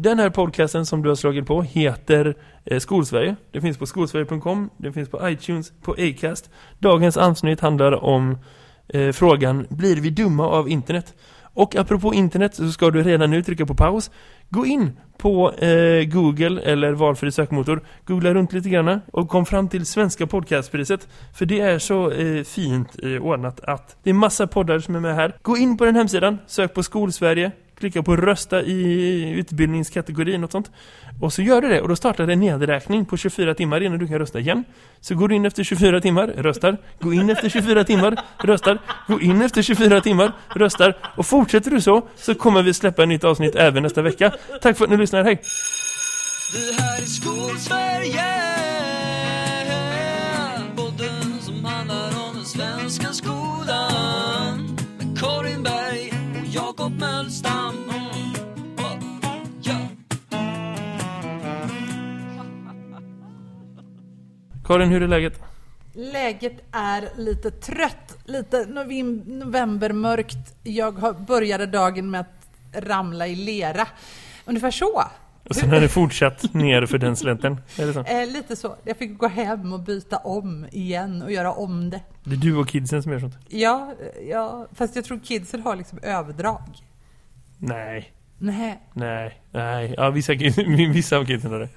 Den här podcasten som du har slagit på heter eh, Skolsverige. Det finns på skolsverige.com, det finns på iTunes, på Acast. Dagens avsnitt handlar om eh, frågan Blir vi dumma av internet? Och apropå internet så ska du redan nu trycka på paus. Gå in på eh, Google eller valfri sökmotor. Googla runt lite grann och kom fram till svenska podcastpriset. För det är så eh, fint eh, ordnat att det är massa poddar som är med här. Gå in på den hemsidan, sök på Skolsverige. Klicka på rösta i utbildningskategorin och sånt. Och så gör du det och då startar det en nedräkning på 24 timmar innan du kan rösta igen. Så går du in efter 24 timmar, röstar. Gå in efter 24 timmar, röstar. Gå in efter 24 timmar, röstar. Och fortsätter du så så kommer vi släppa ett nytt avsnitt även nästa vecka. Tack för att ni lyssnar, hej! Det här är Skolsverige Karin, hur är läget? Läget är lite trött, lite novembermörkt. Jag började dagen med att ramla i lera. Ungefär så. Och sen har det fortsatt ner för den slänten. Är det så? Eh, lite så. Jag fick gå hem och byta om igen och göra om det. Det är du och kidsen som gör sånt? Ja, ja fast jag tror kidsen har liksom överdrag. Nej. Nej. Nej, nej. Ja, vissa, vissa har det.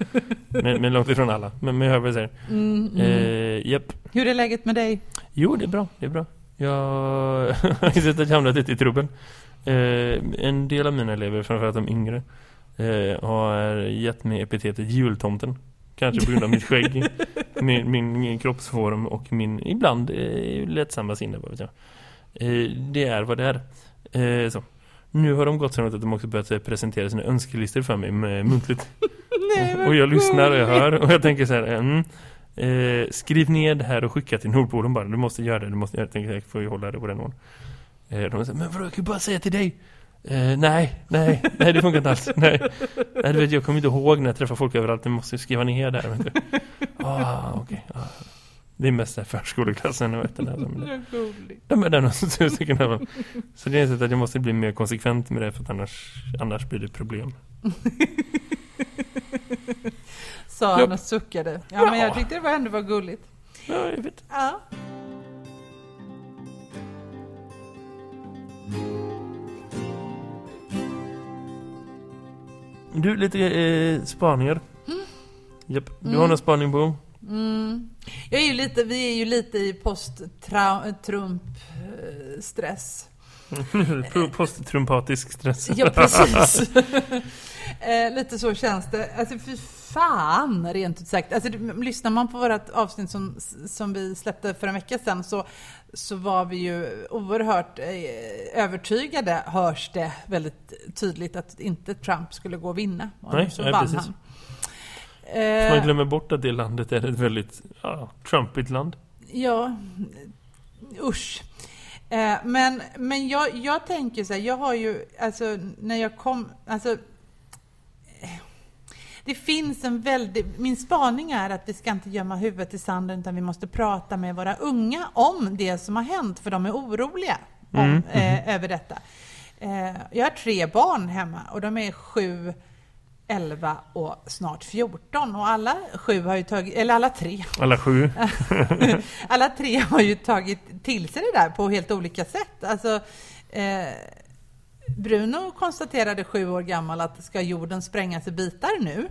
Men, men långt ifrån alla. Men, men jag hör vad jag säger. Mm, mm. Eh, japp. Hur är läget med dig? Jo, det är bra. Det är bra. Jag har sett att jag hamnat lite i trubbel. Eh, en del av mina elever, framförallt de yngre, eh, har gett mig epitetet jultomten. Kanske på grund av mitt skägg, min, min kroppsform och min ibland eh, lättsamma sinne. Vad vet jag. Eh, det är vad det är. Eh, så. Nu har de gått så långt att de också börjat eh, presentera sina önskelistor för mig med muntligt. Nej, och, jag lyssnar och jag hör och jag tänker så här, mm, eh, skriv ner det här och skicka till Nordpolen bara. Du måste göra det, du måste göra det. Jag tänker, jag får ju hålla det på den nivån. Eh, de säger, men vadå, jag kan bara säga till dig. Eh, nej, nej, nej det funkar inte alls. Nej. nej, du vet, jag kommer inte ihåg när jag träffar folk överallt. Jag måste skriva ner. Vet du. Ah, okej. Ah. Det är mest förskoleklassen vet du, de är där några stycken av dem. Så det är så att jag måste bli mer konsekvent med det för att annars, annars blir det problem. Sa han och suckade. Ja, men jag Ja. tyckte det var ändå var gulligt. Ja, jag vet. Ja. Du, lite eh, spaningar. Japp, du har Mm. någon spaning på? Mm. Jag är ju lite, vi är ju lite i post-Trump-stress. Posttrumpatisk stress. Ja, precis. eh, lite så känns det. Alltså fy fan, rent ut sagt. Alltså, lyssnar man på vårt avsnitt som, som vi släppte för en vecka sedan så, så var vi ju oerhört eh, övertygade, hörs det väldigt tydligt, att inte Trump skulle gå och vinna. Och Nej, så nej, vann precis. han. Man Eh, glömmer bort att det landet är ett väldigt ja, Trumpigt land. Ja, usch. Eh, men men jag, jag tänker så här, jag har ju, alltså när jag kom, alltså eh, det finns en väldigt, min spaning är att vi ska inte gömma huvudet i sanden utan vi måste prata med våra unga om det som har hänt för de är oroliga om, Mm, eh, över detta. Eh, jag har tre barn hemma och de är sju, 11 och snart 14 och alla sju har ju tagit, eller alla tre Alla sju. alla tre har ju tagit till sig det där på helt olika sätt. Alltså, eh, Bruno konstaterade sju år gammal att ska jorden sprängas i bitar nu?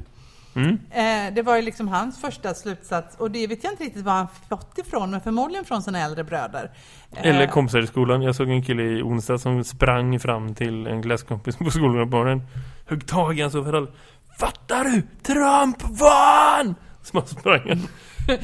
Mm. Eh, det var ju liksom hans första slutsats och det vet jag inte riktigt var han fått ifrån men förmodligen från sina äldre bröder. Eh, Eller kompisar i skolan. Jag såg en kille i onsdag som sprang fram till en klasskompis på skolan på morgonen. Högg tag i hans overall. Fattar du? Trump vann! Så man sprang.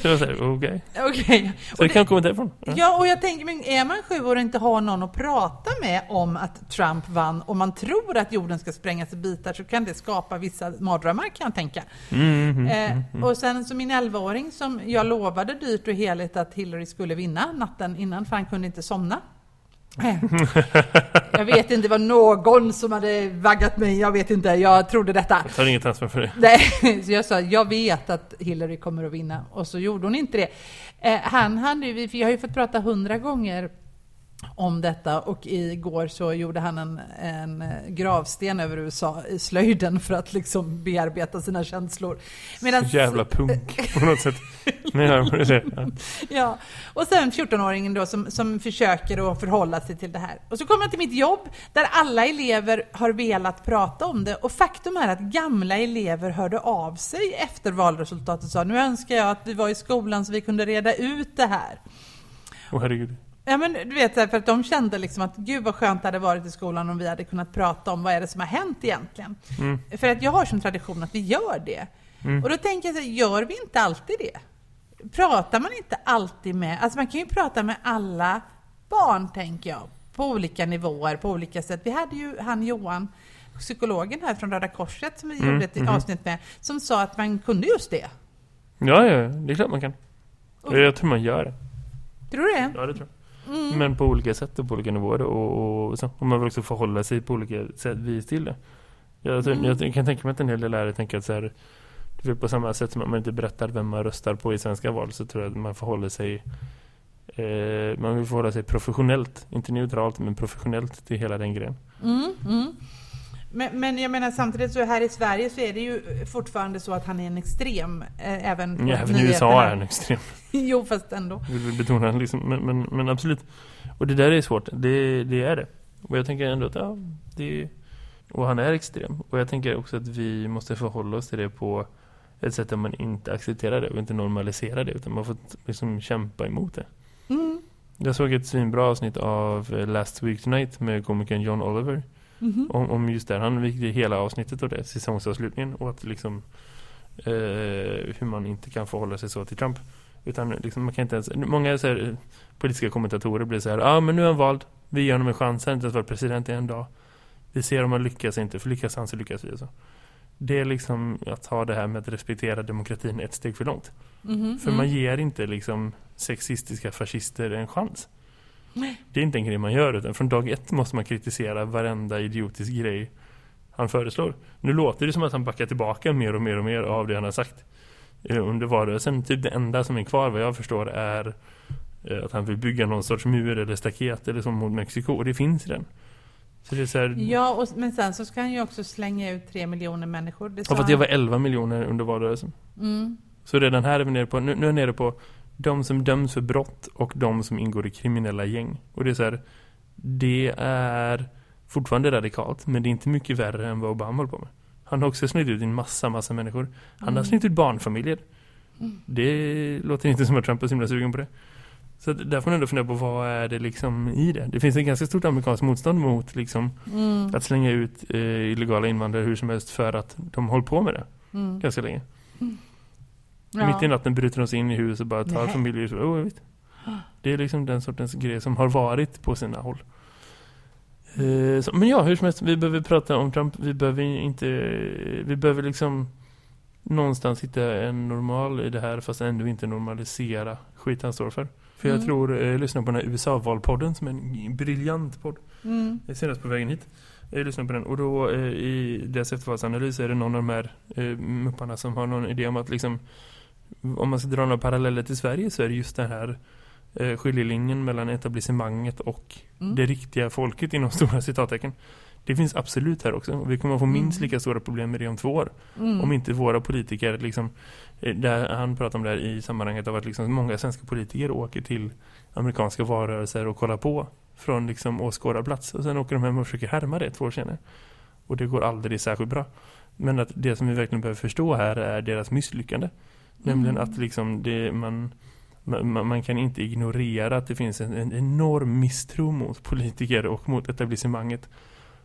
Så jag säger, okej. Okej. Så Och det det- kan komma därifrån. Ja. Ja, och jag tänker, men är man sju år och inte har någon att prata med om att Trump vann och man tror att jorden ska sprängas i bitar så kan det skapa vissa mardrömmar kan jag tänka. Mm, mm, Eh, och sen så min 11-åring som jag lovade dyrt och heligt att Hillary skulle vinna natten innan för han kunde inte somna. Jag vet inte, det var någon som hade vaggat mig, jag vet inte, jag trodde detta. Jag tar inget ansvar för det. Nej, så jag sa, jag vet att Hillary kommer att vinna. Och så gjorde hon inte det. Eh, han hade ju, jag har ju fått prata hundra gånger om detta och igår så gjorde han en, en gravsten över USA i slöjden för att liksom bearbeta sina känslor. Medans, Jävla punk på något sätt. Ja, och sen 14-åringen då som, som försöker att förhålla sig till det här. Och så kommer jag till mitt jobb där alla elever har velat prata om det och faktum är att gamla elever hörde av sig efter valresultatet och sa nu önskar jag att vi var i skolan så vi kunde reda ut det här. Åh oh, herregud. Ja men du vet, för att de kände liksom att gud vad skönt det hade varit i skolan om vi hade kunnat prata om vad är det som har hänt egentligen. Mm. För att jag har som tradition att vi gör det. Mm. Och då tänker jag så här, gör vi inte alltid det? Pratar man inte alltid med, alltså man kan ju prata med alla barn tänker jag, på olika nivåer, på olika sätt. Vi hade ju han Johan, psykologen här från Röda Korset som vi mm. gjorde ett mm. avsnitt med, som sa att man kunde just det. Ja, ja, det är klart man kan. Och, jag tror man gör det. Tror du det? Ja, det tror jag. Mm. Men på olika sätt och på olika nivåer och, och, så, och man vill också förhålla sig på olika sätt vis till det. Jag, alltså, mm. jag kan tänka mig att en hel del lärare tänker att så här, på samma sätt som man inte berättar vem man röstar på i svenska val så tror jag att man förhåller sig eh, man vill förhålla sig professionellt, inte neutralt men professionellt till hela den grejen. Mm, mm. Men, men, jag menar samtidigt så här i Sverige så är det ju fortfarande så att han är en extrem. Eh, även på ja, även i USA är han extrem. jo, fast ändå. Jag vill betona liksom, men, men, men, absolut. Och det där är svårt. Det, det är det. Och jag tänker ändå att ja, det och han är extrem. Och jag tänker också att vi måste förhålla oss till det på ett sätt där man inte accepterar det och inte normaliserar det utan man får liksom kämpa emot det. Mm. Jag såg ett svinbra avsnitt av eh, Last Week Tonight med komikern John Oliver Mm -hmm. om, om just det. Han vikade hela avsnittet av det, säsongsavslutningen. Och att liksom eh, hur man inte kan förhålla sig så till Trump. Utan liksom, man kan inte ens, många så här, politiska kommentatorer blir så här, ja ah, men nu är han vald. Vi ger honom en chans, han inte ens varit president i en dag. Vi ser om han lyckas inte, för lyckas han så lyckas vi. Så. Det är liksom att ha det här med att respektera demokratin ett steg för långt. Mm -hmm. För man ger inte liksom sexistiska fascister en chans. Det är inte en grej man gör utan från dag ett måste man kritisera varenda idiotisk grej han föreslår. Nu låter det som att han backar tillbaka mer och mer och mer av det han har sagt eh, under valrörelsen. Typ det enda som är kvar vad jag förstår är eh, att han vill bygga någon sorts mur eller staket eller som mot Mexiko och det finns redan. Här... Ja, och, men sen så ska han ju också slänga ut tre miljoner människor. Det ja, för det var 11 miljoner under valrörelsen. Mm. Så redan här är vi nere på, nu, nu är jag nere på de som döms för brott och de som ingår i kriminella gäng. Och det är så här, det är fortfarande radikalt, men det är inte mycket värre än vad Obama håller på med. Han har också snitt ut en massa, massa människor. Han mm. har snitt ut barnfamiljer. Mm. Det låter inte som att Trump är så himla sugen på det. Så där får man ändå fundera på vad är det liksom i det. Det finns ett ganska stort amerikanskt motstånd mot liksom mm. att slänga ut eh, illegala invandrare hur som helst för att de håller på med det mm. ganska länge. Mm. Ja. Mitt i natten bryter de sig in i huset och bara tar Nej. familjer. Så, oh, vet. Det är liksom den sortens grej som har varit på sina håll. Eh, så, men ja, hur som helst, vi behöver prata om Trump. Vi behöver inte, vi behöver liksom någonstans hitta en normal i det här fast ändå inte normalisera skit han står för. För jag mm. tror, eh, jag lyssnar på den här USA-valpodden som är en briljant podd. Mm. Senast på vägen hit. Jag lyssnar på den och då eh, i deras eftervalsanalys är det någon av de här eh, mupparna som har någon idé om att liksom om man ska dra några paralleller till Sverige så är det just den här eh, skiljelinjen mellan etablissemanget och mm. det riktiga folket inom stora citattecken. Det finns absolut här också. Och vi kommer att få minst mm. lika stora problem med det om två år. Mm. Om inte våra politiker, liksom, eh, där han pratar om det här i sammanhanget av att liksom många svenska politiker åker till amerikanska varörelser och kollar på från liksom åskådarplats. Och sen åker de hem och försöker härma det två år senare. Och det går aldrig särskilt bra. Men att det som vi verkligen behöver förstå här är deras misslyckande. Nämligen att liksom det, man, man, man, kan inte ignorera att det finns en, en, enorm misstro mot politiker och mot etablissemanget.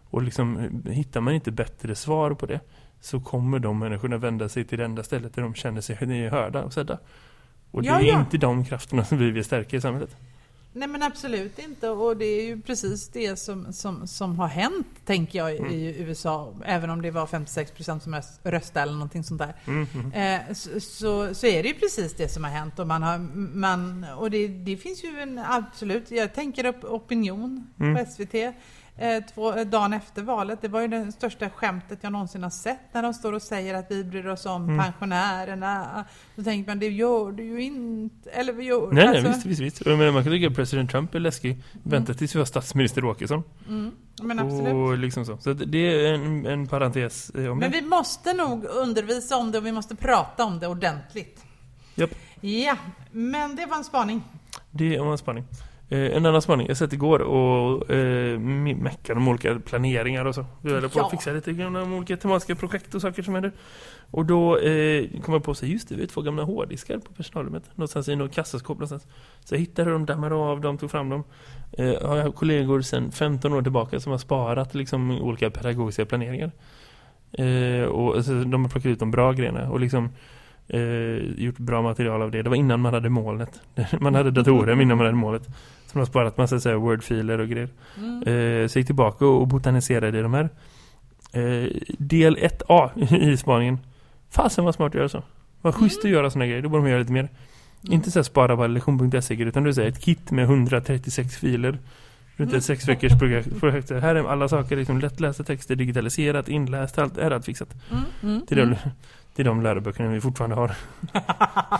Och liksom hittar man inte bättre svar på det så kommer de människorna vända sig till det enda stället där de känner sig hörda och sedda. Och det ja, är ja. inte de krafterna som vi vill stärka i samhället. Nej men absolut inte och det är ju precis det som, som, som har hänt tänker jag mm. i USA även om det var 56% som röstade eller någonting sånt där. Mm, mm. Eh, så, så, så, är det ju precis det som har hänt och man har man, och det, det finns ju en absolut, jag tänker upp opinion på mm. SVT eh, två, eh, dagen efter valet. Det var ju det största skämtet jag någonsin har sett när de står och säger att vi bryr oss om Mm. pensionärerna. Då tänker man, det gör du ju inte. Eller vi gör Nej, nej, alltså, visst, visst, visst. Och Jag menar, man kan tycka att president Trump är läskig. Vänta tills vi har statsminister Åkesson. Mm, men absolut. Och liksom så. Så det är en, en parentes eh, om Men det. vi måste nog undervisa om det och vi måste prata om det ordentligt. Japp. Ja, men det var en spaning. Det var en spaning. Eh, en annan spaning. Jag satt igår och eh, me- meckade om olika planeringar och så. Vi höll på Ja. att fixa lite grann om olika tematiska projekt och saker som händer. Och då eh, kom jag på sig, just det, vi har två gamla hårddiskar på personalrummet. Någonstans i något kassaskåp någonstans. Så jag hittade dem, dammade av dem, tog fram dem. Eh, har jag kollegor sedan 15 år tillbaka som har sparat liksom olika pedagogiska planeringar. Eh, och alltså, de har plockat ut de bra grejerna och liksom eh, gjort bra material av det. Det var innan man hade molnet. Man hade datorer innan man hade målet. Som har sparat massa så här wordfiler och grejer. Mm. Eh, så gick tillbaka och botaniserade i de här. Eh, del 1A i spaningen. Fasen vad smart att göra så. Vad schysst att göra såna grejer. Då borde man göra lite mer. Inte så här spara bara lektion.se utan du säger ett kit med 136 filer. Runt ett sex veckors projekt. Här är alla saker, liksom lättlästa texter, digitaliserat, inläst, allt är allt fixat. Mm, mm, Till de, mm. Till de läroböckerna vi fortfarande har.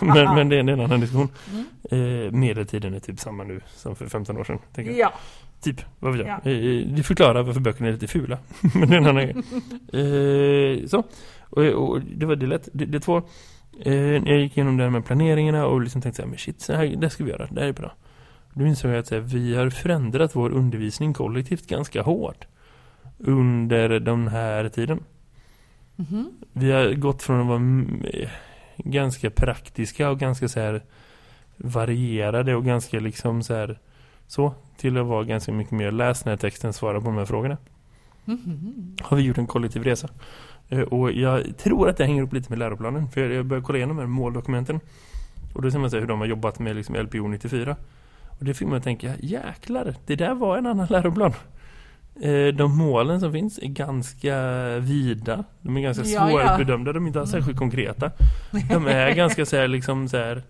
men, men det, är, det är en annan diskussion. Mm. Eh, medeltiden är typ samma nu som för 15 år sedan. Tänker jag. Ja, Typ, vad vet jag. Ja. Eh, det förklarar varför böckerna är lite fula. Men det är en annan grej. Eh, så. Och, och det var det lätt. Det, det två. Eh, jag gick igenom det här med planeringarna och liksom tänkte så här, men shit, så här, det ska vi göra. Det här är bra. Då insåg jag att här, vi har förändrat vår undervisning kollektivt ganska hårt under den här tiden. Mhm. Vi har gått från att vara mm, ganska praktiska och ganska så här varierade och ganska liksom så här så till att vara ganska mycket mer läs den här texten svara på de här frågorna. Mhm. Har vi gjort en kollektiv resa. Eh, Och jag tror att det hänger upp lite med läroplanen. För jag började kolla igenom de här måldokumenten. Och då ser man så hur de har jobbat med liksom LPO 94. Och det fick man att tänka, jäklar, det där var en annan läroplan. Eh, De målen som finns är ganska vida. De är ganska Ja, ja. svårbedömda, de är inte alls särskilt konkreta. De är ganska så här, liksom så här. äh,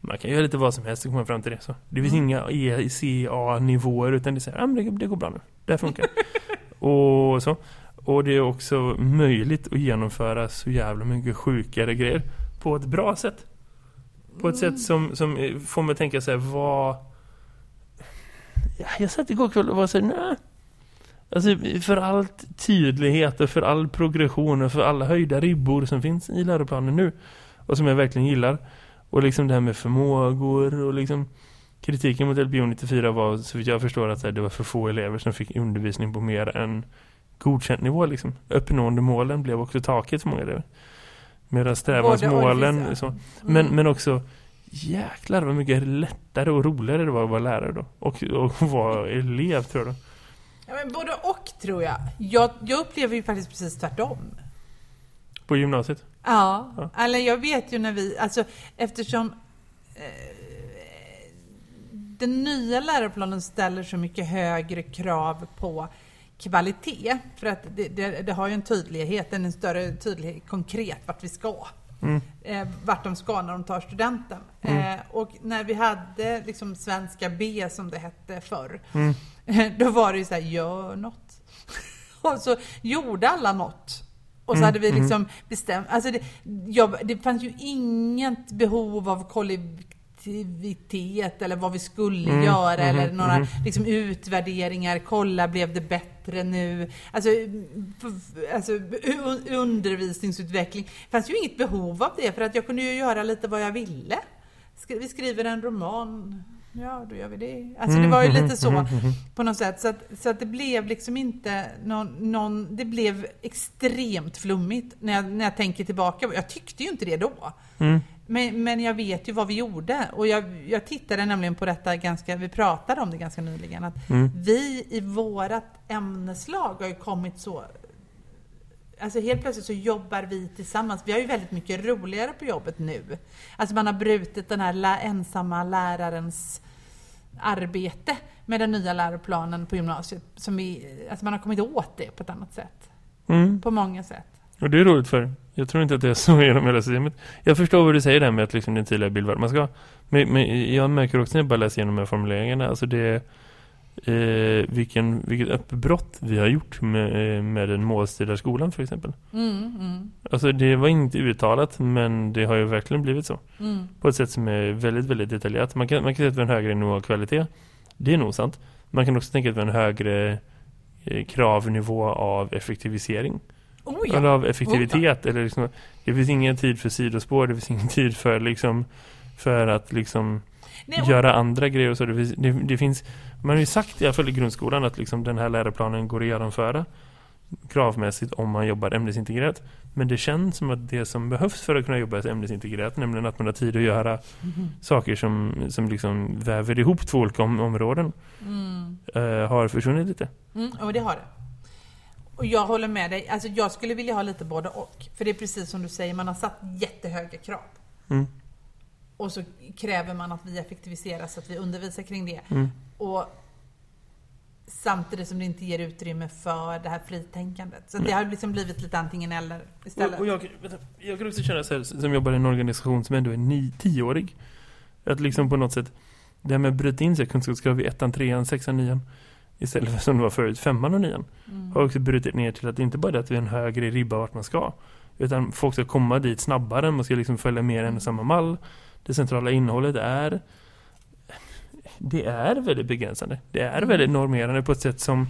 Man kan göra lite vad som helst och komma fram till det. Så. Det finns Mm. inga E, C, A-nivåer utan det är så här, ah, det, det går bra nu. Det här funkar. och så. Och det är också möjligt att genomföra så jävla mycket sjukare grejer på ett bra sätt. På ett sätt som, som eh, får mig att tänka så här, vad... Ja, jag satt igår kväll och var så här, nej. Alltså för allt tydlighet och för all progression och för alla höjda ribbor som finns i läroplanen nu. Och som jag verkligen gillar. Och liksom det här med förmågor och liksom kritiken mot LBO 94 var så jag förstår att det var för få elever som fick undervisning på mer än godkänt nivå liksom. Uppnående målen blev också taket för många elever. Medan strävansmålen så, Mm. men, men också jäklar vad mycket lättare och roligare det var att vara lärare då. Och, och vara elev tror jag då. Ja, men både och tror jag. jag. Jag upplever ju faktiskt precis tvärtom. På gymnasiet. Ja, Ja. eller jag vet ju när vi, alltså eftersom eh, den nya läroplanen ställer så mycket högre krav på kvalitet. För att det, det, det har ju en tydlighet, en större tydlighet konkret vart vi ska. Mm. Eh, vart de ska när de tar studenten. Mm. Eh, och när vi hade liksom svenska B som det hette förr. Mm. Då var det ju så här, gör något. Och så gjorde alla något. Och så Mm, hade vi mm. liksom bestämt, alltså det, jag, det fanns ju inget behov av kollektivitet eller vad vi skulle Mm, göra mhm, eller några mhm. liksom utvärderingar, kolla blev det bättre nu? Alltså, alltså undervisningsutveckling. Det fanns ju inget behov av det för att jag kunde ju göra lite vad jag ville. Vi skriver en roman, ja då gör vi det. Alltså det var ju lite så på något sätt. Så att, så att det blev liksom inte någon, någon, det blev extremt flummigt när jag, när jag tänker tillbaka. Jag tyckte ju inte det då. Men, men jag vet ju vad vi gjorde. Och jag, jag tittade nämligen på detta ganska, vi pratade om det ganska nyligen. Att Mm. vi i vårat ämneslag har ju kommit så Alltså helt plötsligt så jobbar vi tillsammans. Vi har ju väldigt mycket roligare på jobbet nu. Alltså man har brutit den här lä- ensamma lärarens arbete med den nya läroplanen på gymnasiet. Som vi, alltså man har kommit åt det på ett annat sätt. Mm. På många sätt. Och det är roligt för jag tror inte att det är så genom hela systemet. Jag förstår vad du säger där med att liksom det är en tydligare bild vart man ska. Men, men jag märker också när jag bara läser igenom de här formuleringarna. Alltså det, eh, vilken, vilket uppbrott vi har gjort med, eh, med den målstyrda skolan för exempel. Mm, mm, Alltså det var inte uttalat men det har ju verkligen blivit så. mm. På ett sätt som är väldigt, väldigt detaljerat. Man kan, man kan säga att vi har en högre nivå av kvalitet. Det är nog sant. Man kan också tänka att vi har en högre eh, kravnivå av effektivisering. Oh, ja. av effektivitet. Eller liksom, det finns ingen tid för sidospår. Det finns ingen tid för liksom för att liksom Nej, och- göra andra grejer så. Det finns, det, det finns, man har ju sagt i alla fall i grundskolan att liksom den här läroplanen går att genomföra kravmässigt om man jobbar ämnesintegrerat. Men det känns som att det som behövs för att kunna jobba ämnesintegrerat, nämligen att man har tid att göra Mhm. saker som, som liksom väver ihop två olika om, områden, Mm. eh, har försvunnit lite. Mm, och det har det. Och jag håller med dig. Alltså jag skulle vilja ha lite både och. För det är precis som du säger, man har satt jättehöga krav. Mm. Och så kräver man att vi effektiviserar så att vi undervisar kring det. Mm. Och samtidigt som det inte ger utrymme för det här fritänkandet. Så det har liksom blivit lite antingen eller istället. Och, och jag, jag kan också känna så här, som jobbar i en organisation som ändå är ni, tioårig. Att liksom på något sätt, det här med att bryta in sig kunskapskrav i ettan, trean, sexan, nian. Istället för som det var förut, femman och nian. Mm. Har också brutit ner till att det inte bara är att vi har en högre ribba vart man ska. Utan folk ska komma dit snabbare, man ska liksom följa mer än samma mall. Det centrala innehållet är det är väldigt begränsande. Det är Mm. väldigt normerande på ett sätt som,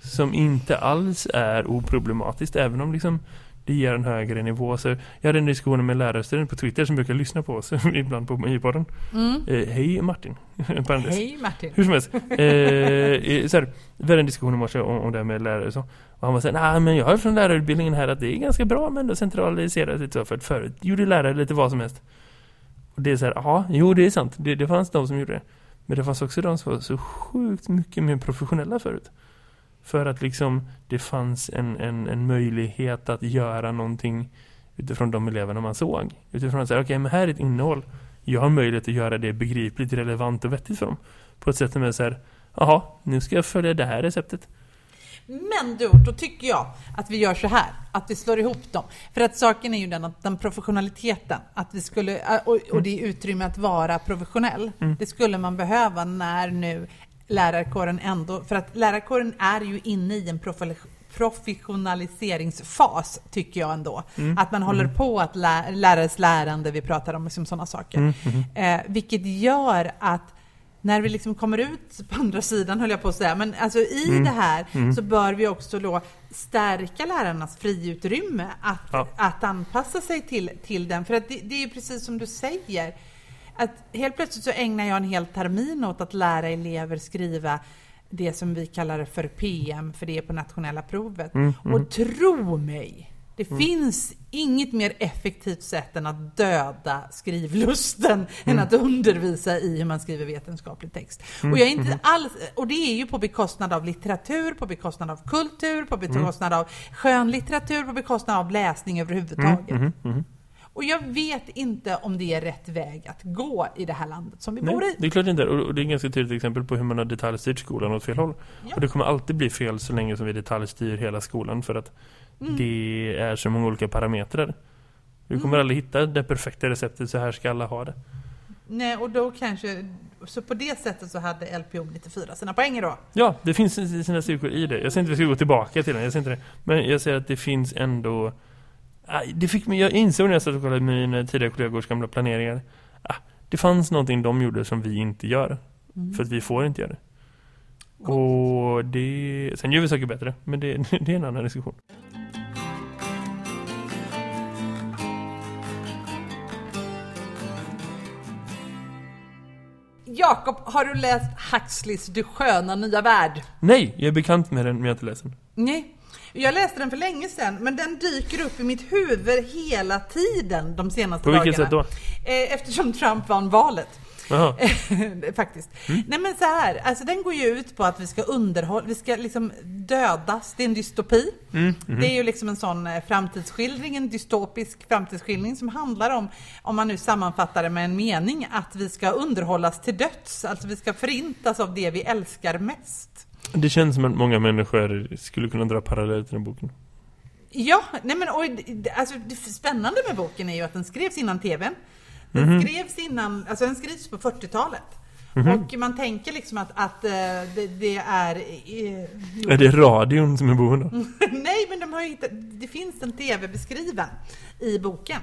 som inte alls är oproblematiskt. Även om liksom det ger en högre nivå. Så jag hade en diskussion med en lärarstudent på Twitter som brukar lyssna på oss ibland på i podden. Mm. Eh, hej Martin. Hej Martin. Hur som helst. Eh, eh, så här, vi hade en diskussion i morse om, om det här med lärare så. Och han var såhär, nej men jag har från lärarutbildningen här att det är ganska bra men då centraliserat lite så. För att förut gjorde lärare lite vad som helst. Och det är så här, ja, jo det är sant. Det, det fanns de som gjorde det. Men det fanns också de som var så sjukt mycket mer professionella förut. För att liksom det fanns en, en, en möjlighet att göra någonting utifrån de eleverna man såg. Utifrån att säga, okej men här är ett innehåll. Jag har möjlighet att göra det begripligt, relevant och vettigt för dem. På ett sätt som är så här, jaha, nu ska jag följa det här receptet. Men du, då tycker jag att vi gör så här, att vi slår ihop dem. För att saken är ju den att den professionaliteten, att vi skulle, och, och det utrymme att vara professionell, Mm. det skulle man behöva när nu lärarkåren ändå, för att lärarkåren är ju inne i en professionaliseringsfas, tycker jag ändå. Mm. Att man håller på att lä- lärares lärande, vi pratar om liksom sådana saker. Mm, mhm. Eh, vilket gör att när vi liksom kommer ut på andra sidan, höll jag på att säga, men alltså i Mm. det här Mm. så bör vi också då stärka lärarnas friutrymme att, Ja. att anpassa sig till, till den. För att det, det är ju precis som du säger, att helt plötsligt så ägnar jag en hel termin åt att lära elever skriva det som vi kallar för PM, för det är på nationella provet. Mm, mm. Och tro mig, det finns inget mer effektivt sätt än att döda skrivlusten än att undervisa i hur man skriver vetenskaplig text. Och jag är inte alls, och det är ju på bekostnad av litteratur, på bekostnad av kultur, på bekostnad av skönlitteratur, på bekostnad av läsning överhuvudtaget. Och jag vet inte om det är rätt väg att gå i det här landet som vi bor Nej, i. det är klart inte. Och det är ganska tydligt exempel på hur man har detaljstyrt skolan åt fel håll. Ja. Och det kommer alltid bli fel så länge som vi detaljstyr hela skolan för att Mm. det är så många olika parametrar. Du kommer Mm. aldrig hitta det perfekta receptet, så här ska alla ha det. Nej, och då kanske, så på det sättet så hade LPO 94 sina poänger då. Ja, det finns sina styrkor i det. Jag säger inte att vi ska gå tillbaka till den, jag säger inte det. Men jag säger att det finns ändå... Aj, Det fick mig, jag insåg när jag satt och kollade mina tidigare kollegors gamla planeringar. Ah, det fanns någonting de gjorde som vi inte gör. Mm. För att vi får inte göra det. Och det... Sen gör vi saker bättre, men det, det är en annan diskussion. Jakob, har du läst Huxleys Du sköna nya värld? Nej, jag är bekant med den, men jag har inte läst den. Nej. Jag läste den för länge sedan, men den dyker upp i mitt huvud hela tiden de senaste På vilket dagarna. sätt då? Eh, Eftersom Trump vann valet. Jaha. Faktiskt. Mm. Nej men så här, alltså den går ju ut på att vi ska underhålla, vi ska liksom dödas. Det är en dystopi. Mm, mhm. Det är ju liksom en sån eh, framtidsskildring, en dystopisk framtidsskildring som handlar om, om man nu sammanfattar det med en mening, att vi ska underhållas till döds. Alltså vi ska förintas av det vi älskar mest. Det känns som att många människor skulle kunna dra paralleller till den boken. Ja, nej men och, alltså, det spännande med boken är ju att den skrevs innan TVn. Den Mhm. skrevs innan, alltså den skrivs på 40-talet. Mhm. Och man tänker liksom att, att eh, det, det är... eh, Är det radion som är boven då? Nej, men de har ju hittat, det finns en tv beskriven i boken.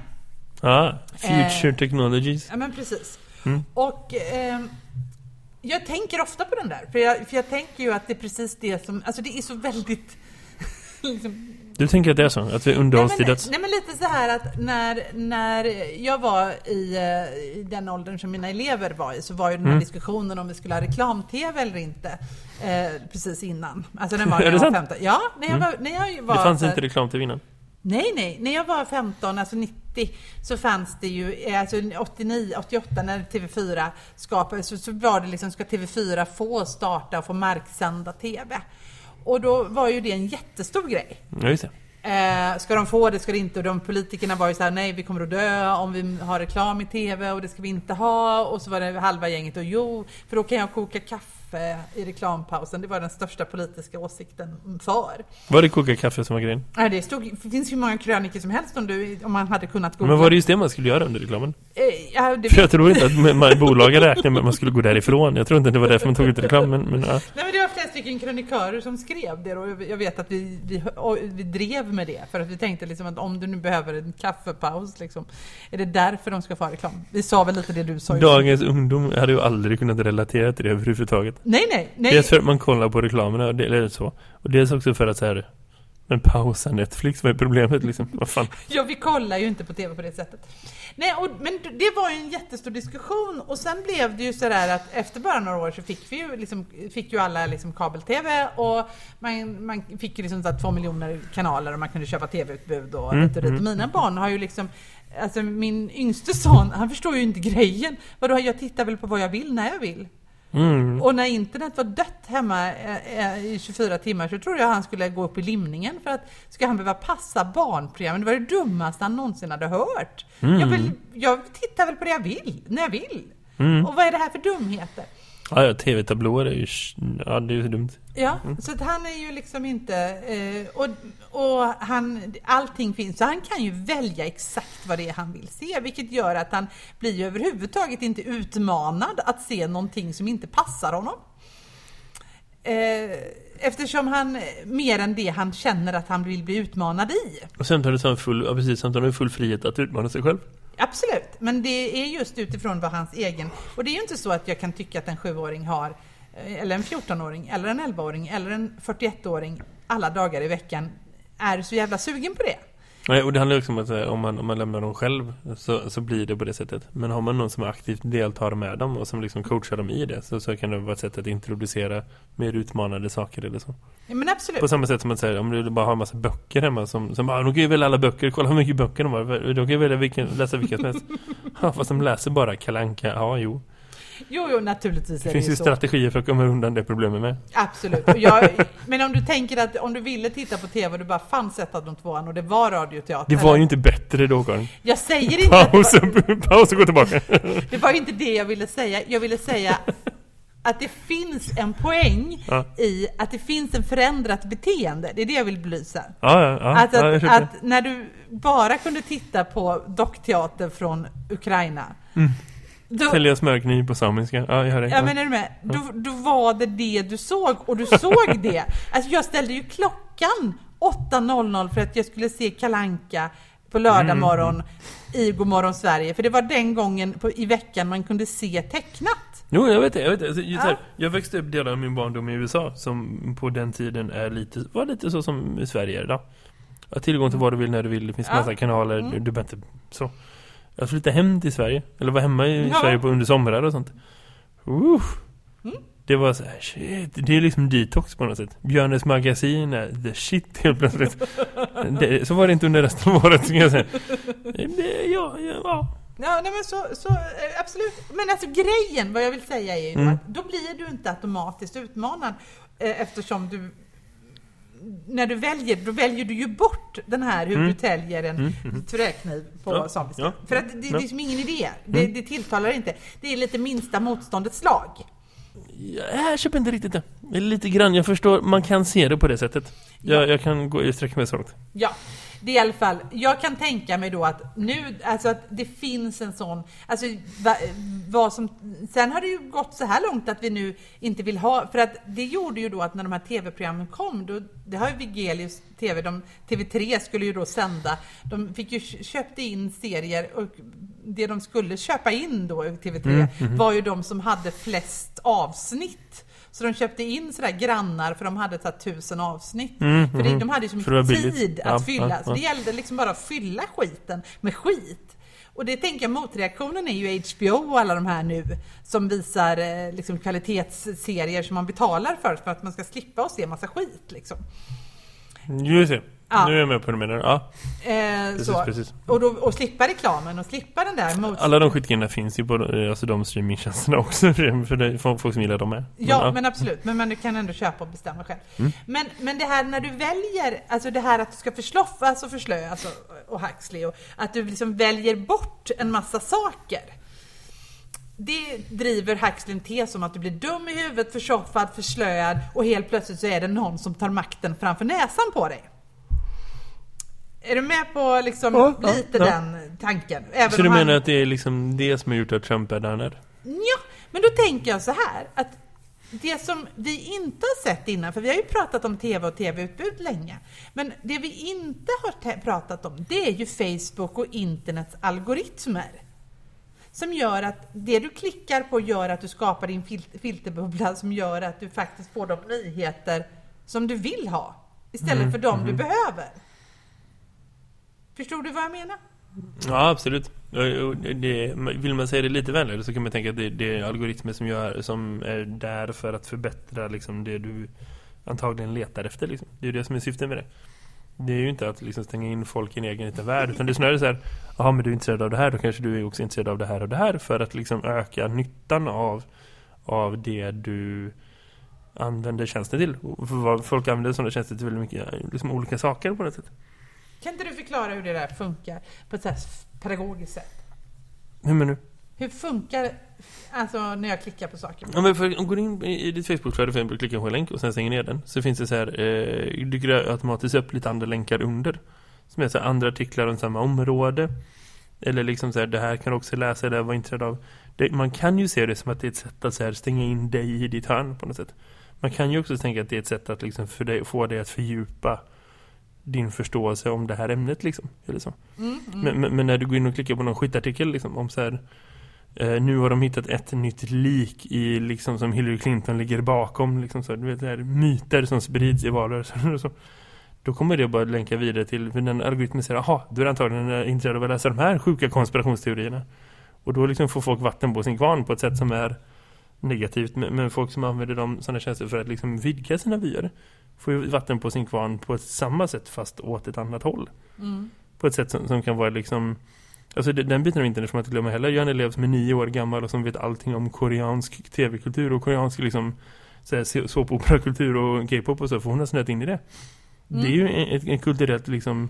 Ja, Future Eh. Technologies. Ja, men precis. Mm. Och ehm, jag tänker ofta på den där, för jag, för jag tänker ju att det är precis det som, alltså det är så väldigt... liksom, Du tänker att det är så? Att vi underhålls till döds? nej men lite så här att när, när jag var i, eh, i den åldern som mina elever var i så var ju den här Mm. diskussionen om vi skulle ha reklam-tv eller inte eh, precis innan. Alltså den var Är när jag var sant? 15. Ja, när jag Mm. var, när jag var Det fanns så inte reklam-tv innan. Nej, nej. När jag var 15, alltså 90, så fanns det ju, eh, alltså 89, 88 när TV4 skapades, så, så var det liksom, ska TV4 få starta och få marksända TV? Och då var ju det en jättestor grej. Ja, just det. Eh, ska de få det, ska det inte? Och de politikerna var ju så här, nej vi kommer att dö om vi har reklam i TV och det ska vi inte ha. Och så var det halva gänget och jo, för då kan jag koka kaffe i reklampausen. Det var den största politiska åsikten för. Var det koka kaffe som var grejen? Nej, det, stod, det finns hur många krönikor som helst om, du, om man hade kunnat googla. Men var det just det man skulle göra under reklamen? Eh, ja, det För jag tror inte att man- bolagen räknade med att man skulle gå därifrån. Jag tror inte det var därför man tog ut reklam, men, men ja. Nej men det var flera stycken krönikörer som skrev det och jag vet att vi, vi, vi drev med det för att vi tänkte liksom att om du nu behöver en kaffepaus liksom, är det därför de ska få reklam? Vi sa väl lite det du sa ju. Dagens ungdom hade ju aldrig kunnat relatera till det överhuvudtaget. Nej nej, nej. Dels för att man kollar på reklamerna, och det- eller så. Och dels också för att så här, men pausa Netflix, vad är problemet liksom? Vad fan? Ja, vi kollar ju inte på TV på det sättet. Nej, och, men det var ju en jättestor diskussion och sen blev det ju sådär att efter bara några år så fick vi ju, liksom, fick ju alla liksom kabel-TV och man, man fick ju liksom så två miljoner kanaler och man kunde köpa TV-utbud och Mm, lite och mm. Och mina barn har ju liksom Alltså min yngste son, han förstår ju inte grejen. Vadå, jag tittar väl på vad jag vill när jag vill. Mm. Och när internet var dött hemma eh, eh, i 24 timmar så trodde jag han skulle gå upp i limningen för att ska han behöva passa barnprogrammen? Det var det dummaste han någonsin hade hört. Mm. Jag, vill, jag tittar väl på det jag vill, när jag vill. Mm. Och vad är det här för dumheter? Ja, tv-tablåer är ju... Ja, det är ju dumt. Ja, Mm. så att han är ju liksom inte... Eh, och och han, allting finns, så han kan ju välja exakt vad det är han vill se, vilket gör att han blir ju överhuvudtaget inte utmanad att se någonting som inte passar honom. Eh, eftersom han, mer än det han känner att han vill bli utmanad i. Och samtidigt har han full, ja, precis, samtidigt har han full frihet att utmana sig själv. Absolut, men det är just utifrån vad hans egen... Och det är ju inte så att jag kan tycka att en sjuåring har, eh, eller en 14-åring, eller en 11-åring, eller en 41-åring alla dagar i veckan är så jävla sugen på det. Nej, och det handlar också om att eh, om man, om man lämnar dem själv så, så blir det på det sättet. Men har man någon som aktivt deltar med dem och som liksom coachar dem i det så, så kan det vara ett sätt att introducera mer utmanande saker eller så. Ja, men absolut. På samma sätt som att säga om du bara har en massa böcker hemma som, som bara, de kan ju välja alla böcker, kolla hur mycket böcker de har. De kan ju välja vilken, läsa vilka som helst. Ja, fast de läser bara Kalanka. Ja, jo. Jo, jo, naturligtvis Det är finns det ju så. strategier för att komma undan det problemet med. Absolut. Jag, men om du tänker att om du ville titta på TV och du bara fanns ett av de tvåan och det var radioteater. Det var eller- ju inte bättre då, Karin. Jag säger inte att det Paus, var, paus och gå tillbaka. det var inte det jag ville säga. Jag ville säga att det finns en poäng Ja. i att det finns en förändrat beteende. Det är det jag vill belysa. Ja, ja. Att, att, att när du bara kunde titta på dockteater från Ukraina. Mm. Då, Sälja smörkniv på samiska. Ja, jag hör dig. Ja men är du med? Då, då var det det du såg och du såg det. Alltså jag ställde ju klockan 8.00 för att jag skulle se Kalanka på lördag Mm. morgon i Godmorgon Sverige. För det var den gången på, i veckan man kunde se tecknat. Jo, jag vet det. Jag, vet det. Alltså, Ja. här, jag växte upp delar av min barndom i USA som på den tiden är lite, var lite så som i Sverige idag. Tillgång till vad du vill när du vill. Det finns Ja. massa kanaler. Mm. Du, du inte så. Jag flyttade hem till Sverige. Eller var hemma i Ja. Sverige på under somrar och sånt. Uff. Mm. Det var så här, shit. Det är liksom detox på något sätt. Björnes magasin är the shit helt plötsligt. det, så var det inte under resten av året, jag säga. Det, ja, ja, ja. Ja, nej men så, så eh, absolut. Men alltså grejen, vad jag vill säga är ju Mm. att då blir du inte automatiskt utmanad eh, eftersom du när du väljer, då väljer du ju bort den här hur Mm. du täljer en Mm, mm. träkniv på Ja, samiska. ja. För att det, det är liksom ingen idé. Det, Mm. det tilltalar inte. Det är lite minsta motståndets lag. Jag köper inte riktigt det. Lite grann, jag förstår, man kan se det på det sättet. Jag, Ja. jag kan gå, jag sträcker mig så långt. Ja, det är i alla fall, jag kan tänka mig då att nu, alltså att det finns en sån, alltså va, vad som, sen har det ju gått så här långt att vi nu inte vill ha, för att det gjorde ju då att när de här tv-programmen kom, då, det har ju Vigelius TV, de, TV3 skulle ju då sända, de fick ju köpte in serier och det de skulle köpa in då i TV3 Mm, var ju de som hade flest avsnitt. Så de köpte in sådär grannar för de hade tagit tusen avsnitt. Mm, för det, mhm. de hade ju så mycket tid att Ja, fylla. ja, Så det gällde liksom bara att fylla skiten med skit. Och det tänker jag motreaktionen är ju HBO och alla de här nu som visar eh, liksom kvalitetsserier som man betalar för för att man ska slippa att se massa skit liksom. Just det. Ja. Nu är jag med på det du menar. Ja, Eh, precis, så. precis. Och, då, och slippa reklamen och slippa den där mot... Alla de skitgrejerna finns ju på eh, alltså de streamingtjänsterna också för, det, för folk som gillar dem med. Ja, men absolut. Men, men du kan ändå köpa och bestämma själv. Mm. Men, men det här när du väljer, alltså det här att du ska försloffa och förslö alltså, och Huxley och att du liksom väljer bort en massa saker. Det driver Huxley en tes om att du blir dum i huvudet, försoffad, förslöad och helt plötsligt så är det någon som tar makten framför näsan på dig. Är du med på liksom Ja, ja, lite ja. den tanken? Även Så du om han- menar att det är liksom det som har gjort att Trump är där är? Ja, men då tänker jag så här att det som vi inte har sett innan, för vi har ju pratat om tv och tv-utbud länge, men det vi inte har pratat om det är ju Facebook och internets algoritmer. Som gör att det du klickar på gör att du skapar din fil- filterbubbla som gör att du faktiskt får de nyheter som du vill ha istället Mm, för de du mhm. behöver. Förstår du vad jag menar? Ja, absolut. Det, vill man säga det lite vänligare så kan man tänka att det, det är algoritmer som, gör, som är där för att förbättra liksom, det du antagligen letar efter. Liksom. Det är ju det som är syftet med det. Det är ju inte att liksom, stänga in folk i en egen liten värld utan det är snarare så här Ja men du är intresserad av det här då kanske du är också intresserad av det här och det här för att liksom öka nyttan av, av det du använder tjänsten till. För folk använder sådana tjänster till väldigt mycket liksom, olika saker på något sätt. Kan inte du förklara hur det där funkar på ett så här pedagogiskt sätt? Hur menar du? Hur funkar alltså när jag klickar på saker? Om om går in i ditt Facebook-flöde exempel, klickar på en länk och sen stänger ner den så finns det så här, eh, dyker det automatiskt upp lite andra länkar under som är så här, andra artiklar om samma område eller liksom så här, det här kan du också läsa eller vara intresserad av det, man kan ju se det som att det är ett sätt att så här, stänga in dig i ditt hörn på något sätt man kan ju också tänka att det är ett sätt att liksom för dig, få dig att fördjupa din förståelse om det här ämnet liksom, eller så. Mm, mm. Men, men, när du går in och klickar på någon skitartikel liksom, om så här eh, nu har de hittat ett nytt lik i liksom som Hillary Clinton ligger bakom liksom så här, du vet det här myter som sprids i valrörelsen och så. Då kommer det bara länka vidare till för den algoritmen säger aha, du är antagligen eh, intresserad av att läsa de här sjuka konspirationsteorierna. Och då liksom får folk vatten på sin kvarn på ett sätt som är negativt men, men folk som använder de sådana tjänster för att liksom vidga sina vyer får ju vatten på sin kvarn på samma sätt fast åt ett annat håll Mm. på ett sätt som, som kan vara liksom Alltså den biten av internet får man inte glömma heller. Jag är en elev som är nio år gammal och som vet allting om koreansk tv-kultur och koreansk liksom såpoperakultur och K-pop och så, för hon har snöat in i det. Mm. Det är ju en, en, en kulturellt liksom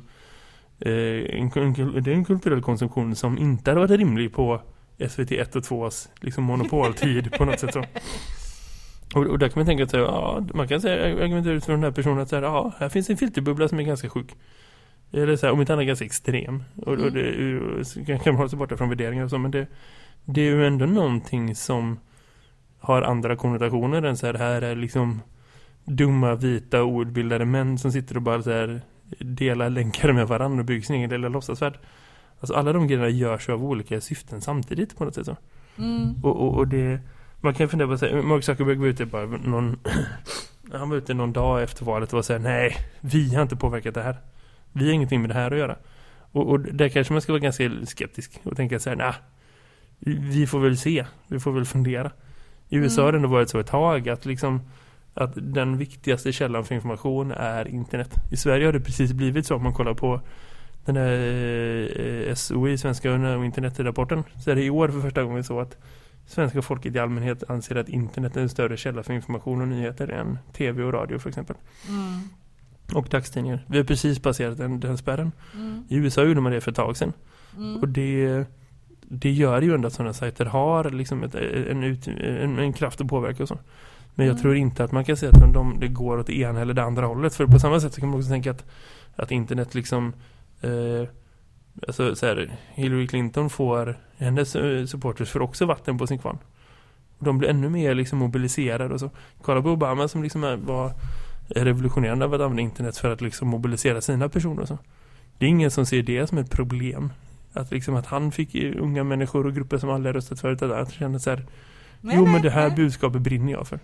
eh, en, en, det är en kulturell konsumtion som inte hade varit rimlig på SVT 1 och 2s liksom monopoltid på något sätt så. Och, och där kan man tänka att ja, man kan säga argumentera utifrån den här personen att så här, ja, här finns en filterbubbla som är ganska sjuk. Eller så här, om inte annat ganska extrem. Och, och det är ju- så kan kan man hålla sig borta från värderingar och så, men det, det är ju ändå någonting som har andra konnotationer än så här, här är liksom dumma, vita, outbildade män som sitter och bara så här delar länkar med varandra och bygger sin egen lilla låtsasvärld. Alltså alla de grejerna görs av olika syften samtidigt på något sätt så. Mm. Och, och, och det man kan fundera på här, Mark Zuckerberg var ute bara någon han var ute någon dag efter valet och var nej, vi har inte påverkat det här. Vi har ingenting med det här att göra. Och, och där kanske man ska vara ganska skeptisk och tänka så här, nej, vi får väl se, vi får väl fundera. I USA Mm. har det ändå varit så ett tag att liksom att den viktigaste källan för information är internet. I Sverige har det precis blivit så om man kollar på den här eh, SOI, Svenska och internetrapporten, så är det i år för första gången så att svenska folket i allmänhet anser att internet är en större källa för information och nyheter än tv och radio för exempel. Mm. Och dagstidningar. Vi har precis passerat den, den spärren. Mm. I USA gjorde man det för ett tag sedan. Mm. Och det, det gör ju ändå att sådana sajter har liksom ett, en, ut, en, en kraft att påverka och så. Men jag Mm. tror inte att man kan säga att de, det går åt det ena eller det andra hållet. För på samma sätt så kan man också tänka att, att internet liksom eh, alltså så här, Hillary Clinton får, hennes eh, supporters får också vatten på sin kvarn. De blir ännu mer liksom mobiliserade och så. Kolla på Obama som liksom var revolutionerande av att använda internet för att liksom mobilisera sina personer och så. Det är ingen som ser det som ett problem. Att liksom att han fick unga människor och grupper som aldrig röstat förut att känna så här, Nej, jo men det här nej. budskapet brinner jag för.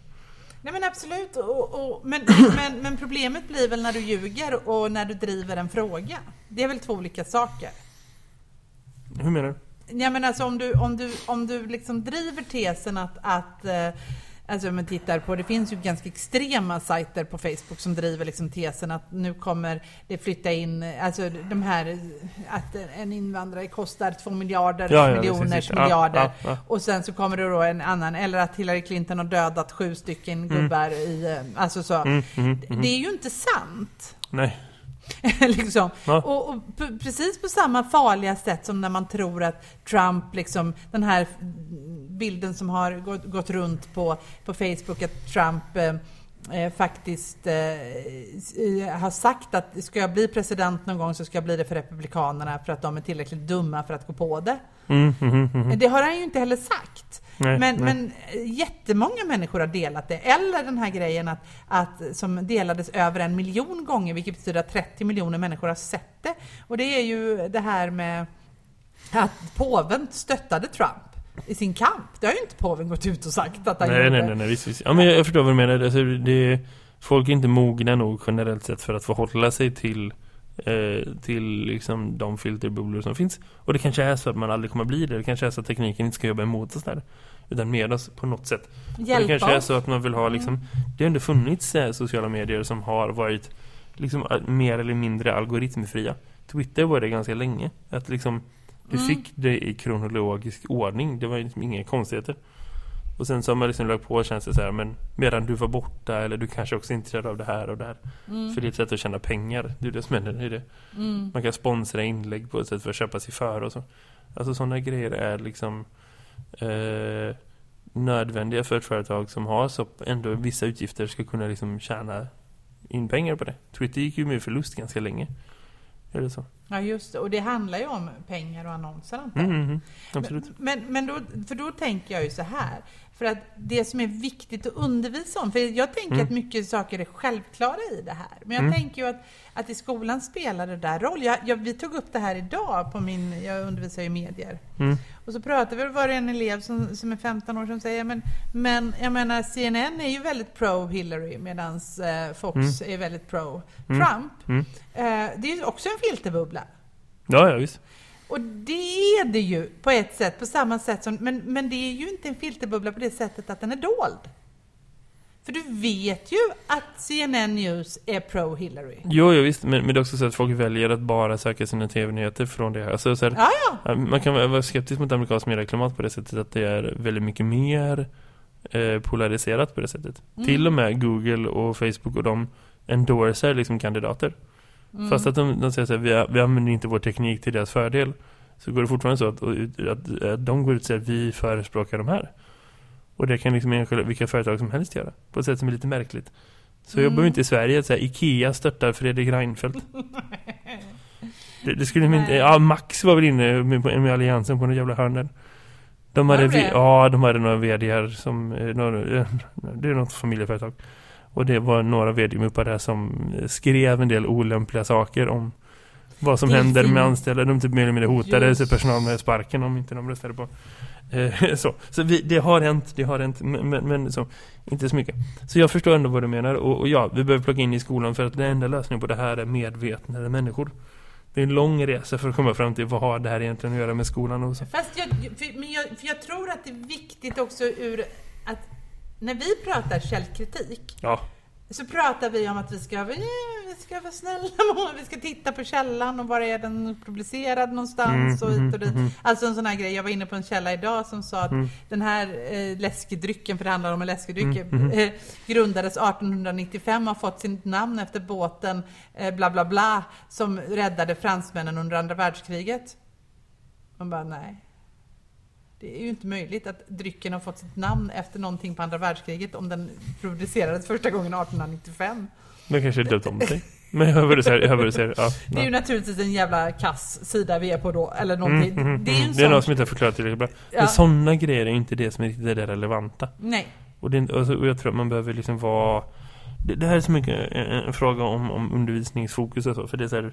Nej men absolut, och, och, men, men, men problemet blir väl när du ljuger och när du driver en fråga. Det är väl två olika saker. Hur menar du? Ja men alltså om du, om du, om du liksom driver tesen att, att eh, Alltså om man tittar på, det finns ju ganska extrema sajter på Facebook som driver liksom tesen att nu kommer det flytta in, alltså de här, att en invandrare kostar två miljarder, Ja, ja, miljoners. Ja, miljarder. ja, ja. Och sen så kommer det då en annan, eller att Hillary Clinton har dödat sju stycken gubbar i, eh, alltså så. Mm, mm, mm. Det är ju inte sant. Nej. liksom. Ja. Och, och precis på samma farliga sätt som när man tror att Trump, liksom, den här bilden som har gått, gått runt på, på Facebook, att Trump eh, eh, faktiskt eh, eh, har sagt att ska jag bli president någon gång så ska jag bli det för Republikanerna för att de är tillräckligt dumma för att gå på det. Mm, mm, mm. Det har han ju inte heller sagt. Nej, men, nej. men eh, jättemånga människor har delat det. Eller den här grejen att, att, som delades över en miljon gånger, vilket betyder att 30 miljoner människor har sett det. Och det är ju det här med att påven stöttade Trump i sin kamp. Det har ju inte påven gått ut och sagt att han Nej, gjorde. nej, nej, nej, visst, visst. Ja, men jag, jag förstår vad du menar. Alltså, det, folk är inte mogna nog generellt sett för att förhålla sig till eh, till liksom de filterbubblor som finns. Och det kanske är så att man aldrig kommer bli det. Det kanske är så att tekniken inte ska jobba emot oss där. Utan med oss på något sätt. Och det Hjälpa kanske är så att man vill ha liksom, det har ändå funnits eh, sociala medier som har varit liksom eh, mer eller mindre algoritmfria. Twitter var det ganska länge. Att liksom du Mm. fick det i kronologisk ordning. Det var liksom inga konstigheter. Och sen så har man liksom lagt på känns det så här, men medan du var borta eller du kanske också är intresserad av det här och det här. Mm. För det är ett sätt att tjäna pengar. Det är det som händer. Det är det. Mm. Man kan sponsra inlägg på ett sätt för att köpa sig för och så. Alltså sådana grejer är liksom eh, nödvändiga för ett företag som har så ändå vissa utgifter ska kunna liksom tjäna in pengar på det. Twitter gick ju med förlust ganska länge. Är det så? Ja, just det. Och det handlar ju om pengar och annonser, antar. Mm, mm, mm. Absolut. Men, men, men då, för då tänker jag ju så här. För att det som är viktigt att undervisa om, för jag tänker Mm. att mycket saker är självklara i det här. Men jag Mm. tänker ju att, att i skolan spelar det där roll. Jag, jag, vi tog upp det här idag på min, jag undervisar ju i medier. Mm. Och så pratade vi, var det en elev som, som är 15 år som säger, men, men jag menar CNN är ju väldigt pro Hillary medan eh, Fox är väldigt pro Mm. Trump. Mm. Eh, det är ju också en filterbubbla. Ja, ja visst. Och det är det ju på ett sätt, på samma sätt som, men, men det är ju inte en filterbubbla på det sättet att den är dold. För du vet ju att CNN News är pro Hillary. Jo, ja, visst. Men, men det är också så att folk väljer att bara söka sina tv-nyheter från det. Alltså, så här, Ja, ja. Ja, Man kan vara skeptisk mot amerikansk medieklimat på det sättet att det är väldigt mycket mer eh, polariserat på det sättet. Mm. Till och med Google och Facebook och de endorser liksom kandidater. Mm. Fast att de, de säger så här, vi, vi använder inte vår teknik till deras fördel. Så går det fortfarande så att, att, att de går ut och säger vi förespråkar de här. Och det kan liksom enskilda, vilka företag som helst göra. På ett sätt som är lite märkligt. Så Mm. jobbar ju inte i Sverige att säga Ikea stöttar Fredrik Reinfeldt. Det, det skulle inte... Ja, Max var väl inne med, med alliansen på den jävla hörnen. De hade, det? ja, de hade några vd som... eh, Några, eh, det är något familjeföretag. Och det var några vd-muppar där som skrev en del olämpliga saker om vad som händer fint. med anställda. De typ mer eller mindre hotade Just. personal med sparken om inte de röstade på. Eh, så så vi, det har hänt, det har hänt, men, men, så, inte så mycket. Så jag förstår ändå vad du menar. Och, och ja, vi behöver plocka in i skolan för att den enda lösningen på det här är medvetna människor. Det är en lång resa för att komma fram till vad har det här egentligen att göra med skolan och så. Fast jag, för, men jag, för jag tror att det är viktigt också ur när vi pratar källkritik Ja, så pratar vi om att vi ska, eh, vi ska vara snälla, vi ska titta på källan och var är den publicerad någonstans Mm, och hit och dit. mhm, mhm. Alltså en sån här grej. Jag var inne på en källa idag som sa att Mm. den här eh, läskedrycken, för det handlar om en läskedryck, Mm, eh, grundades 1895 och har fått sitt namn efter båten eh, bla bla bla som räddade fransmännen under andra världskriget. Man bara nej. Det är ju inte möjligt att drycken har fått sitt namn efter någonting på andra världskriget om den producerades första gången 1895. de kanske döpt om sig. Men jag du säger, jag du säger. Ja, Det är ju naturligtvis en jävla kass sida vi är på då, eller någonting. Mm, mm, det är en mm. det är sån... någon som inte har förklarat tillräckligt bra. Ja. Men sådana grejer är ju inte det som är riktigt det relevanta. Nej. Och, det, alltså, och jag tror att man behöver liksom vara... Det, det här är så mycket en, en fråga om, om undervisningsfokus och så. För det är så här,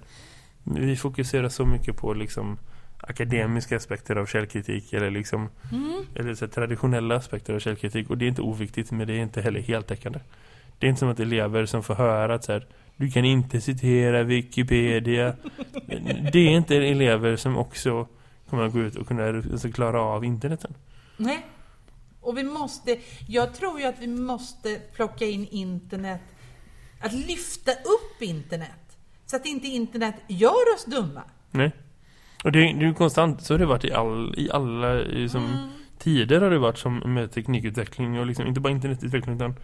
vi fokuserar så mycket på liksom akademiska aspekter av källkritik eller liksom Mm. eller så traditionella aspekter av källkritik och det är inte oviktigt men det är inte heller heltäckande. Det är inte som att elever som får höra att så här, du kan inte citera Wikipedia. det är inte elever som också kommer att gå ut och kunna alltså, klara av interneten. Nej. Och vi måste, jag tror ju att vi måste plocka in internet, att lyfta upp internet. Så att inte internet gör oss dumma. Nej. Och det, är- det är ju konstant, så har det varit i, all, i alla liksom, Mm. tider har det varit som med teknikutveckling och liksom, inte bara internetutveckling utan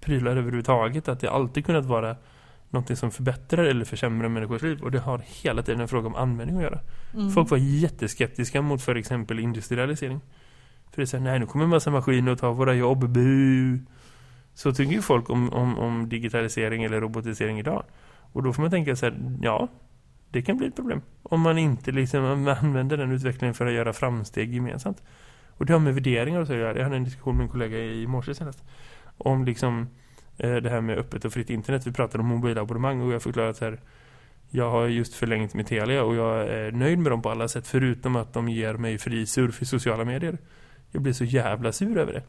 prylar överhuvudtaget att det alltid kunnat vara någonting som förbättrar eller försämrar människors liv och det har hela tiden en fråga om användning att göra. Mm. Folk var jätteskeptiska mot för exempel industrialisering. För det är här, nej nu kommer en massa maskiner att ta våra jobb, bu. Så tycker ju folk om, om, om digitalisering eller robotisering idag. Och då får man tänka så här, ja, det kan bli ett problem. Om man inte liksom använder den utvecklingen för att göra framsteg gemensamt. Och det har med värderingar och så att göra. Jag hade en diskussion med en kollega i morse senast. Om liksom eh, det här med öppet och fritt internet. Vi pratade om mobilabonnemang och jag förklarade att här. Jag har just förlängt med Telia och jag är nöjd med dem på alla sätt förutom att de ger mig fri surf i sociala medier. Jag blir så jävla sur över det.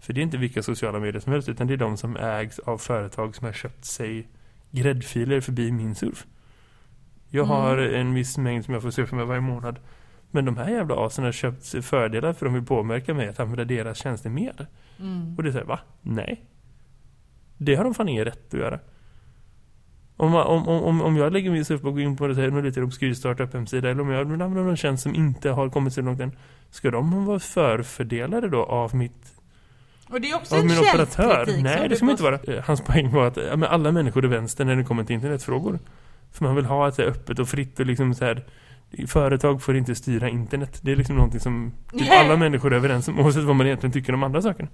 För det är inte vilka sociala medier som helst utan det är de som ägs av företag som har köpt sig gräddfiler förbi min surf. Jag Mm. har en viss mängd som jag får surfa med varje månad. Men de här jävla asen har köpt fördelar för de vill påverka mig att använda deras tjänster mer. Mm. Och det säger va? Nej. Det har de fan ingen rätt att göra. Om, om, om, om- jag lägger min surf och går in på det här, någon liten obskyr startup hemsida eller om jag använder någon tjänst som inte har kommit så långt än. Ska de vara förfördelade då av mitt Och det är också av en min operatör? källkritik Nej, det ska man inte måste- vara. Eh, Hans poäng var att alla människor är vänster när det kommer till internetfrågor. För man vill ha ett så öppet och fritt och liksom så här Företag får inte styra internet. Det är liksom någonting som typ alla människor är överens om oavsett vad man egentligen tycker om andra saker.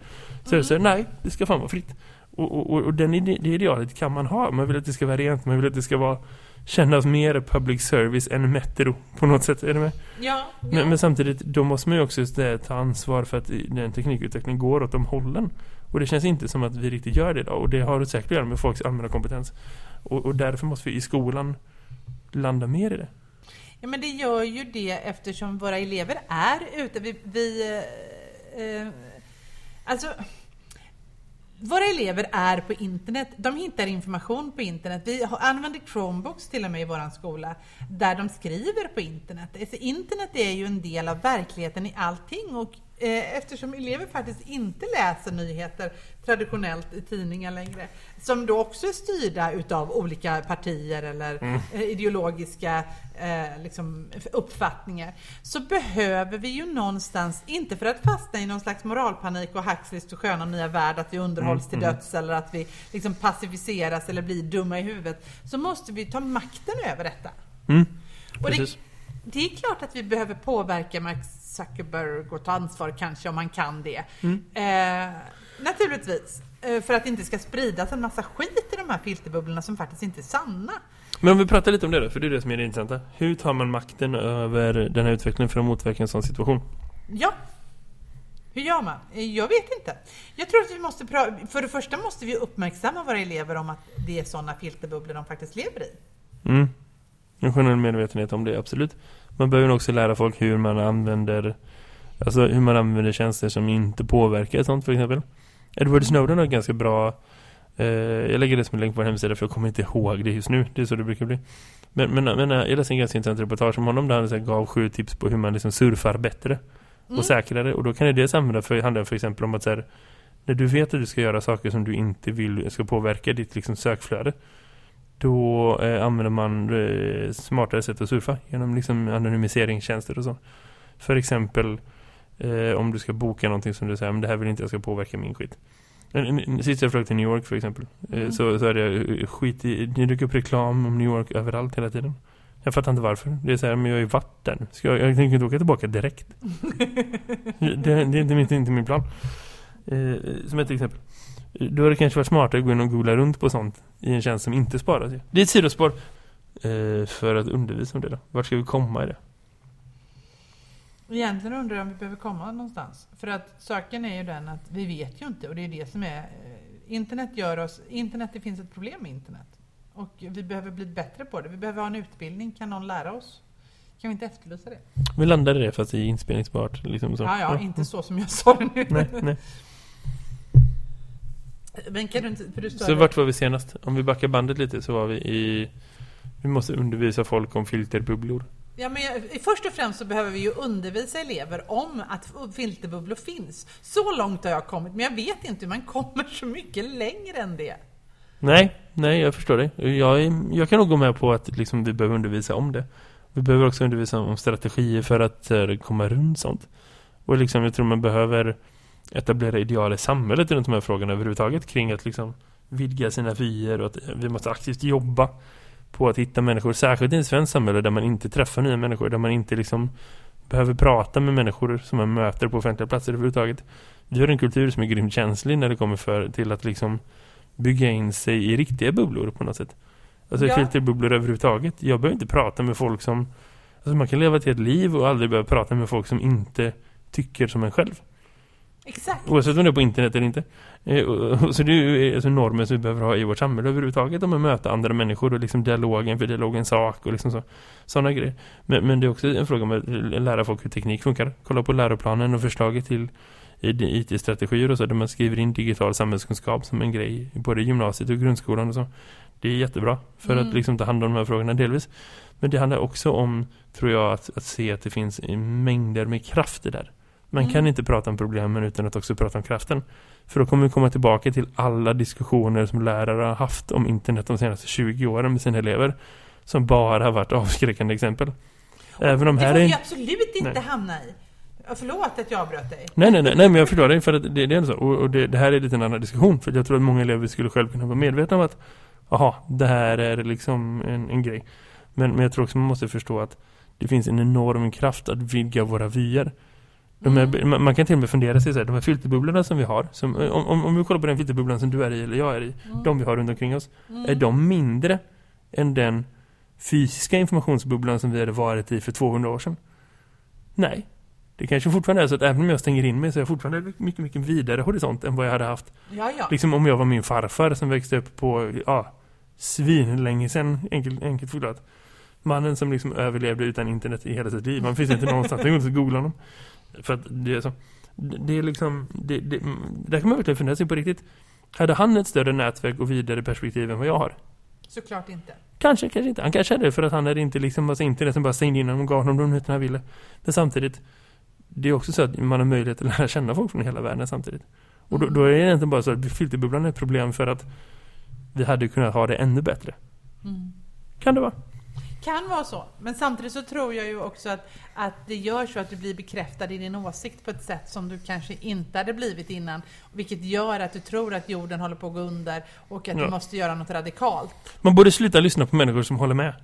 Så det så här, nej, det ska fan vara fritt. Och, och, och, och den ide, det idealet kan man ha. Man vill att det ska vara rent, man vill att det ska vara kännas mer public service än metro på något sätt. Är det med? Ja, ja. Men, men samtidigt, då måste man ju också just det, ta ansvar för att den teknikutvecklingen går åt de hållen. Och det känns inte som att vi riktigt gör det idag. Och det har säkert att göra med folks allmänna kompetens. Och, och därför måste vi i skolan landa mer i det. Ja, men det gör ju det eftersom våra elever är ute. Vi, vi eh, eh alltså, våra elever är på internet. De hittar information på internet. Vi använder Chromebooks till och med i vår skola där de skriver på internet. Alltså, internet är ju en del av verkligheten i allting och eftersom elever faktiskt inte läser nyheter traditionellt i tidningar längre, som då också är styrda utav olika partier eller eh, ideologiska eh, liksom, uppfattningar, så behöver vi ju någonstans, inte för att fastna i någon slags moralpanik och Huxleys och sköna nya värld, att vi underhålls till döds eller att vi liksom passiviseras eller blir dumma i huvudet, så måste vi ta makten över detta. Mm. Och det, det är klart att vi behöver påverka Mark Zuckerberg och ta ansvar kanske om man kan det. Mm. Eh, naturligtvis. Eh, för att det inte ska spridas en massa skit i de här filterbubblorna som faktiskt inte är sanna. Men om vi pratar lite om det då, för det är det som är det intressanta. Hur tar man makten över den här utvecklingen för att motverka en sån situation? Ja. Hur gör man? Eh, Jag vet inte. Jag tror att vi måste För det första måste vi uppmärksamma våra elever om att det är sådana filterbubblor de faktiskt lever i. Mm. En generell medvetenhet om det, absolut. Man behöver också lära folk hur man använder Alltså hur man använder tjänster som inte påverkar sånt för exempel. Edward Snowden har ganska bra eh, Jag lägger det som en länk på vår hemsida för jag kommer inte ihåg det just nu. Det är så det brukar bli. Men, men, men jag läste en ganska intressant reportage om honom där han så här gav sju tips på hur man liksom surfar bättre Mm. och säkrare. Och då kan det dels använda för, handla för exempel om att så här, när du vet att du ska göra saker som du inte vill ska påverka ditt liksom sökflöde då eh, använder man eh, smartare sätt att surfa genom liksom anonymiseringstjänster och så. För exempel eh, om du ska boka någonting som du säger men det här vill inte jag ska påverka min skit. Sist jag flög till New York för exempel eh, Mm. så, så hade jag eh, skit i, det dök upp reklam om New York överallt hela tiden. Jag fattar inte varför. Det är så här, men jag har ju där. Ska jag, jag tänker inte åka tillbaka direkt. det, det är inte, min- inte min plan. Eh, som ett exempel. Då har det kanske varit smartare att gå in och googla runt på sånt i en tjänst som inte sparas. Det är ett sidospår eh, för att undervisa om det då. Vart ska vi komma i det? Egentligen undrar jag om vi behöver komma någonstans. För att saken är ju den att vi vet ju inte och det är det som är... eh, Internet gör oss... Internet, det finns ett problem med internet. Och vi behöver bli bättre på det. Vi behöver ha en utbildning. Kan någon lära oss? Kan vi inte efterlysa det? Vi landade det fast det är inspelningsbart. Liksom så. Ja, ja, inte så som jag sa det nu. Nej, nej. Men kan du inte... För du Så det- vart var vi senast? Om vi backar bandet lite så var vi i... Vi måste undervisa folk om filterbubblor. Ja, men först och främst så behöver vi ju undervisa elever om att filterbubblor finns. Så långt har jag kommit, men jag vet inte hur man kommer så mycket längre än det. Nej, nej jag förstår dig. Jag, jag kan nog gå med på att liksom, vi behöver undervisa om det. Vi behöver också undervisa om strategier för att eh, komma runt sånt. Och liksom, jag tror man behöver etablera ideal i samhället runt de här frågorna överhuvudtaget kring att liksom vidga sina vyer och att vi måste aktivt jobba på att hitta människor, särskilt i ett svenskt samhälle där man inte träffar nya människor, där man inte liksom behöver prata med människor som man möter på offentliga platser överhuvudtaget. Vi har en kultur som är grymt känslig när det kommer för, till att liksom bygga in sig i riktiga bubblor på något sätt. Alltså Ja. filterbubblor överhuvudtaget. Jag behöver inte prata med folk som... Alltså man kan leva ett helt liv och aldrig behöva prata med folk som inte tycker som en själv. Exakt. Oavsett om det är på internet eller inte. Eh, Så det är ju alltså normer som vi behöver ha i vårt samhälle överhuvudtaget om att möta andra människor och liksom dialogen för dialogens sak och liksom så. Sådana grejer. Men, men det är också en fråga om att lära folk hur teknik funkar. Kolla på läroplanen och förslaget till IT-strategier och så där man skriver in digital samhällskunskap som en grej i både gymnasiet och grundskolan och så. Det är jättebra för Mm. att liksom ta hand om de här frågorna delvis. Men det handlar också om, tror jag, att, att se att det finns mängder med krafter där. Man Mm. kan inte prata om problemen utan att också prata om kraften. För då kommer vi komma tillbaka till alla diskussioner som lärare har haft om internet de senaste 20 åren med sina elever. Som bara har varit avskräckande exempel. Även om det här får är... vi absolut inte Nej. hamna i. Förlåt att jag avbröt dig. Nej, nej, nej, nej, men jag förstår dig för att det, det är så. Och, och det, det här är lite en annan diskussion. För jag tror att många elever skulle själv kunna vara medvetna om att Jaha, det här är liksom en, en grej. Men, men jag tror också man måste förstå att det finns en enorm kraft att vidga våra vyer. Här, man, man kan till och med fundera sig så här, de här filterbubblorna som vi har, som, om, om, om vi kollar på den filterbubblan som du är i eller jag är i, Mm. de vi har runt omkring oss, Mm. är de mindre än den fysiska informationsbubblan som vi hade varit i för 200 år sedan? Nej. Det kanske fortfarande är så att även om jag stänger in mig så är jag fortfarande mycket, mycket vidare horisont än vad jag hade haft. Ja, ja. Liksom om jag var min farfar som växte upp på, ja, svin länge sedan, enkelt, enkelt förklarat. Mannen som liksom överlevde utan internet i hela sitt liv. Man finns inte någonstans, det går inte att googla honom. För att det är så. Det är liksom, det, det, mm, där kan man verkligen fundera sig på riktigt. Hade han ett större nätverk och vidare perspektiv än vad jag har? Såklart inte. Kanske, kanske inte. Han kanske hade det för att han hade inte liksom massa internet som bara stängde in honom och gav honom de nyheterna han ville. Men samtidigt, det är också så att man har möjlighet att lära känna folk från hela världen samtidigt. Och då, Mm. då är det egentligen bara så att filterbubblan är ett problem för att vi hade kunnat ha det ännu bättre. Mm. Kan det vara? Kan vara så. Men samtidigt så tror jag ju också att, att det gör så att du blir bekräftad i din åsikt på ett sätt som du kanske inte hade blivit innan. Vilket gör att du tror att jorden håller på att gå under och att Ja. du måste göra något radikalt. Man borde sluta lyssna på människor som håller med.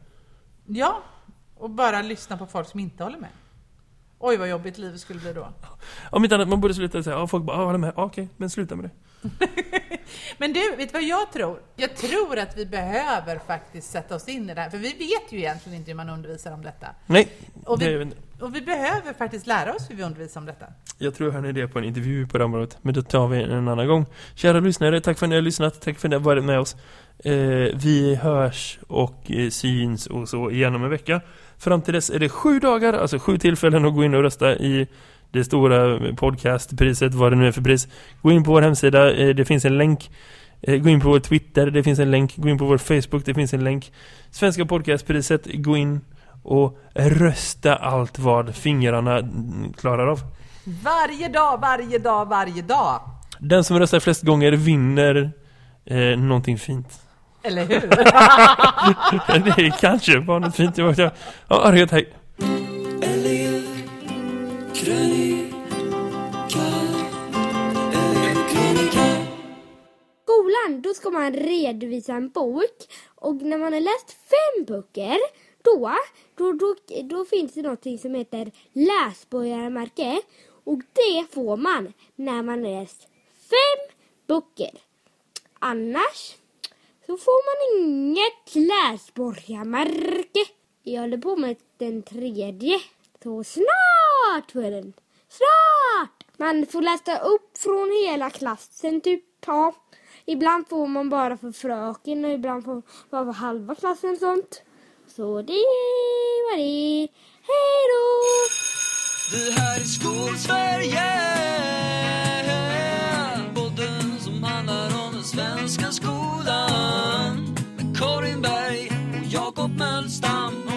Ja, och bara lyssna på folk som inte håller med. Oj vad jobbigt livet skulle bli då. Om inte annat, man borde sluta säga, ja folk bara, ja, håller med, ja, okej, men sluta med det. Men du, vet du vad jag tror? Jag tror att vi behöver faktiskt sätta oss in i det här. För vi vet ju egentligen inte hur man undervisar om detta. Nej, Och det vi, väl inte. och vi behöver faktiskt lära oss hur vi undervisar om detta. Jag tror jag hörde det på en intervju på det området. Men det tar vi en annan gång. Kära lyssnare, tack för att ni har lyssnat. Tack för att ni har varit med oss. Eh, vi hörs och eh, syns och så igen om en vecka. Fram till dess är det sju dagar, alltså sju tillfällen att gå in och rösta i det stora podcastpriset, vad det nu är för pris. Gå in på vår hemsida, eh, det finns en länk. Eh, gå in på vår Twitter, det finns en länk. Gå in på vår Facebook, det finns en länk. Svenska podcastpriset, gå in och rösta allt vad fingrarna klarar av. Varje dag, varje dag, varje dag. Den som röstar flest gånger vinner eh, någonting fint. Eller hur? det är kanske var något fint. Jag vet inte. Ja, Arhet, då ska man redovisa en bok. Och när man har läst fem böcker, då, då, då, då finns det någonting som heter läsborgarmärke. Och det får man när man har läst fem böcker. annars så får man inget läsborgarmärke. Jag håller på med den tredje. Så snart får jag den. Snart! Man får läsa upp från hela klassen typ. Ja. Ibland får man bara för fröken och ibland får man bara för halva klassen och sånt. Så det var det. Hej då! Det här är Skolsverige Podden som handlar om den svenska skolan Med Karin Berg och Jakob Möllstam.